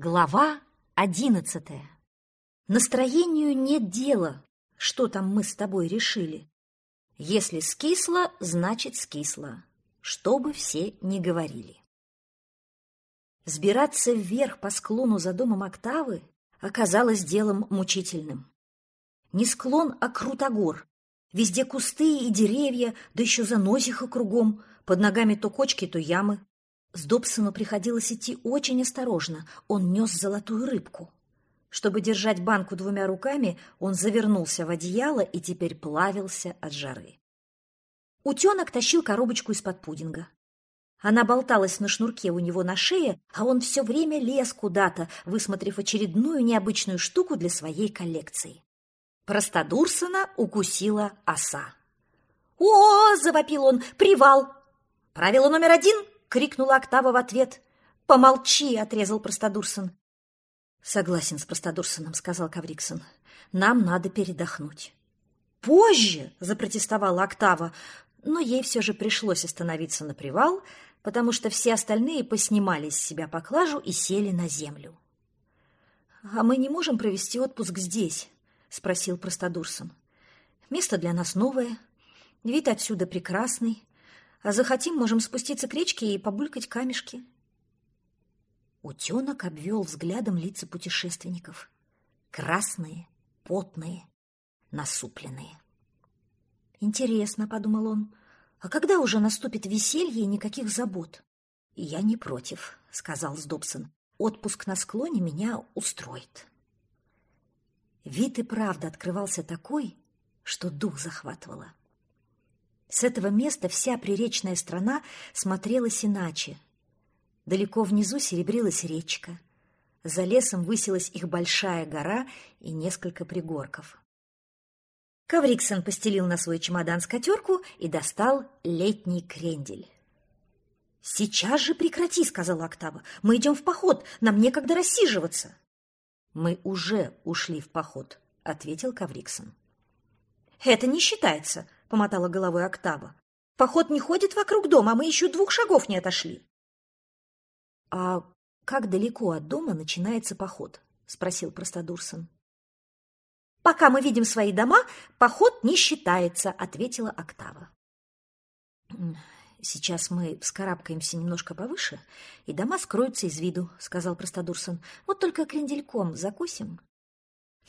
Глава одиннадцатая. Настроению нет дела, что там мы с тобой решили. Если скисло, значит скисло, что бы все ни говорили. Сбираться вверх по склону за домом Октавы оказалось делом мучительным. Не склон, а крутогор. Везде кусты и деревья, да еще заносиха кругом, под ногами то кочки, то ямы. С Добсону приходилось идти очень осторожно, он нес золотую рыбку. Чтобы держать банку двумя руками, он завернулся в одеяло и теперь плавился от жары. Утенок тащил коробочку из-под пудинга. Она болталась на шнурке у него на шее, а он все время лез куда-то, высмотрев очередную необычную штуку для своей коллекции. Простодурсона укусила оса. «О!» — завопил он. «Привал!» «Правило номер один — крикнула Октава в ответ. «Помолчи!» — отрезал Простодурсон. «Согласен с Простодурсоном», — сказал Кавриксон. «Нам надо передохнуть». «Позже!» — запротестовала Октава, но ей все же пришлось остановиться на привал, потому что все остальные поснимали с себя поклажу и сели на землю. «А мы не можем провести отпуск здесь?» — спросил Простодурсон. «Место для нас новое, вид отсюда прекрасный, а захотим, можем спуститься к речке и побулькать камешки. Утенок обвел взглядом лица путешественников. Красные, потные, насупленные. «Интересно», — подумал он, — «а когда уже наступит веселье и никаких забот?» «Я не против», — сказал Сдобсон. «Отпуск на склоне меня устроит». Вид и правда открывался такой, что дух захватывало. С этого места вся приречная страна смотрелась иначе. Далеко внизу серебрилась речка. За лесом высилась их большая гора и несколько пригорков. Кавриксон постелил на свой чемодан скатерку и достал летний крендель. «Сейчас же прекрати», — сказала Октава. «Мы идем в поход, нам некогда рассиживаться». «Мы уже ушли в поход», — ответил Кавриксон. «Это не считается», — помотала головой Октава. «Поход не ходит вокруг дома, а мы еще двух шагов не отошли». «А как далеко от дома начинается поход?» — спросил Простодурсон. «Пока мы видим свои дома, поход не считается», — ответила Октава. «Сейчас мы вскарабкаемся немножко повыше, и дома скроются из виду», — сказал Простодурсон. «Вот только крендельком закусим».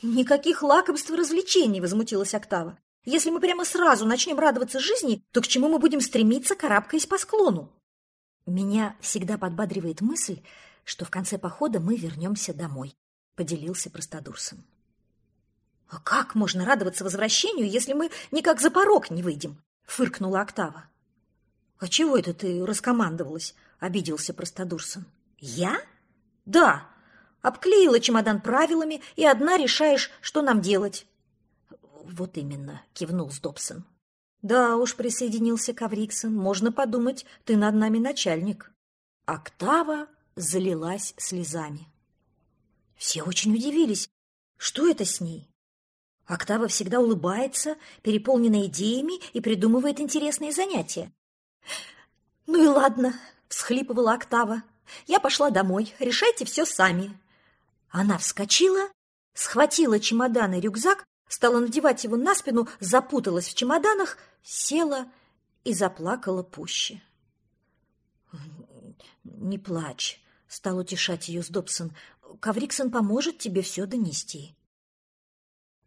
«Никаких лакомств и развлечений!» — возмутилась Октава. Если мы прямо сразу начнем радоваться жизни, то к чему мы будем стремиться, карабкаясь по склону? Меня всегда подбадривает мысль, что в конце похода мы вернемся домой, — поделился Простодурсом. «А как можно радоваться возвращению, если мы никак за порог не выйдем?» — фыркнула Октава. «А чего это ты раскомандовалась?» — обиделся Простодурсон. «Я?» «Да. Обклеила чемодан правилами, и одна решаешь, что нам делать. «Вот именно», — кивнул Сдобсон. «Да уж», — присоединился Кавриксон, — «можно подумать, ты над нами начальник». Октава залилась слезами. Все очень удивились. Что это с ней? Октава всегда улыбается, переполнена идеями и придумывает интересные занятия. «Ну и ладно», — всхлипывала Октава. «Я пошла домой, решайте все сами». Она вскочила, схватила чемодан и рюкзак стала надевать его на спину, запуталась в чемоданах, села и заплакала пуще. «Не плачь», — стал утешать ее Сдобсон. «Кавриксон поможет тебе все донести».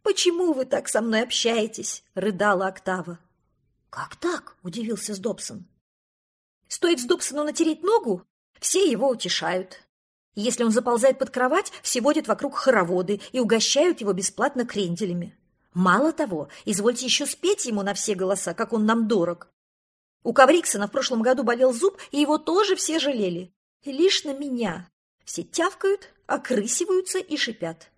«Почему вы так со мной общаетесь?» — рыдала Октава. «Как так?» — удивился Сдобсон. «Стоит Сдобсону натереть ногу, все его утешают. Если он заползает под кровать, все водят вокруг хороводы и угощают его бесплатно кренделями. Мало того, извольте еще спеть ему на все голоса, как он нам дорог. У Кавриксона в прошлом году болел зуб, и его тоже все жалели. И лишь на меня. Все тявкают, окрысиваются и шипят.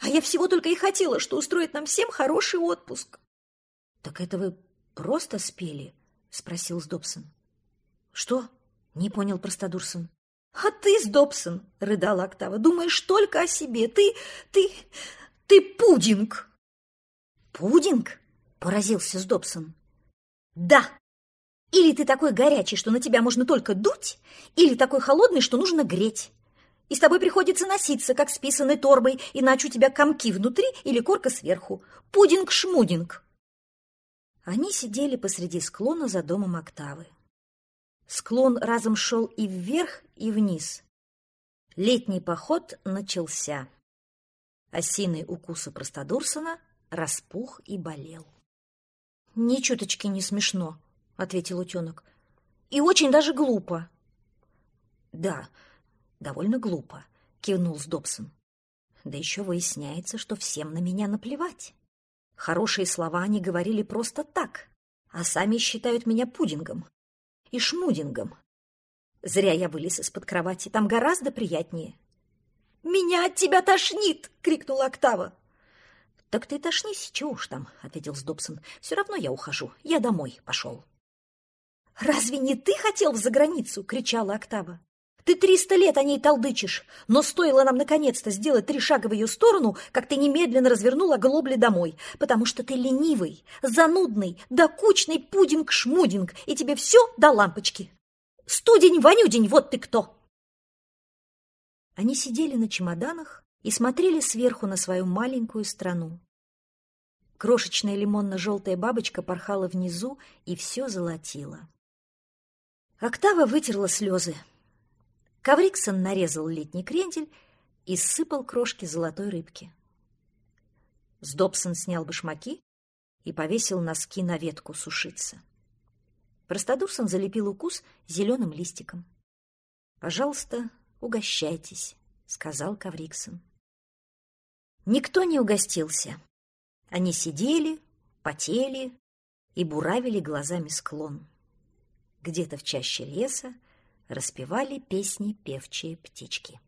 А я всего только и хотела, что устроить нам всем хороший отпуск. — Так это вы просто спели? — спросил Сдобсон. — Что? — не понял Простодурсон. «А ты, Сдобсон!» — рыдала Октава. «Думаешь только о себе. Ты... ты... ты пудинг!» «Пудинг?» — поразился Сдобсон. «Да! Или ты такой горячий, что на тебя можно только дуть, или такой холодный, что нужно греть. И с тобой приходится носиться, как с писаной торбой, иначе у тебя комки внутри или корка сверху. Пудинг-шмудинг. Они сидели посреди склона за домом Октавы. Склон разом шел и вверх, и вниз. Летний поход начался. Осиный укус у простодурсона распух и болел. — Ни чуточки не смешно, — ответил утенок. — И очень даже глупо. — Да, довольно глупо, — кивнул Сдобсон. Да еще выясняется, что всем на меня наплевать. Хорошие слова они говорили просто так, а сами считают меня пудингом и шмудингом. Зря я вылез из-под кровати, там гораздо приятнее. «Меня от тебя тошнит!» — крикнула Октава. «Так ты тошнись, чего уж там», — ответил Сдобсон. «Все равно я ухожу, я домой пошел». «Разве не ты хотел в заграницу?» — кричала Октава. Ты триста лет о ней толдычишь, но стоило нам наконец-то сделать три шага в ее сторону, как ты немедленно развернула глобли домой, потому что ты ленивый, занудный, докучный пудинг-шмудинг, и тебе все до лампочки. Студень-вонюдень, вот ты кто!» Они сидели на чемоданах и смотрели сверху на свою маленькую страну. Крошечная лимонно-желтая бабочка порхала внизу и все золотила. Октава вытерла слезы. Кавриксон нарезал летний крендель и сыпал крошки золотой рыбки. Сдобсон снял башмаки и повесил носки на ветку сушиться. Простодурсон залепил укус зеленым листиком. «Пожалуйста, угощайтесь», — сказал Кавриксон. Никто не угостился. Они сидели, потели и буравили глазами склон. Где-то в чаще леса распевали песни певчие птички.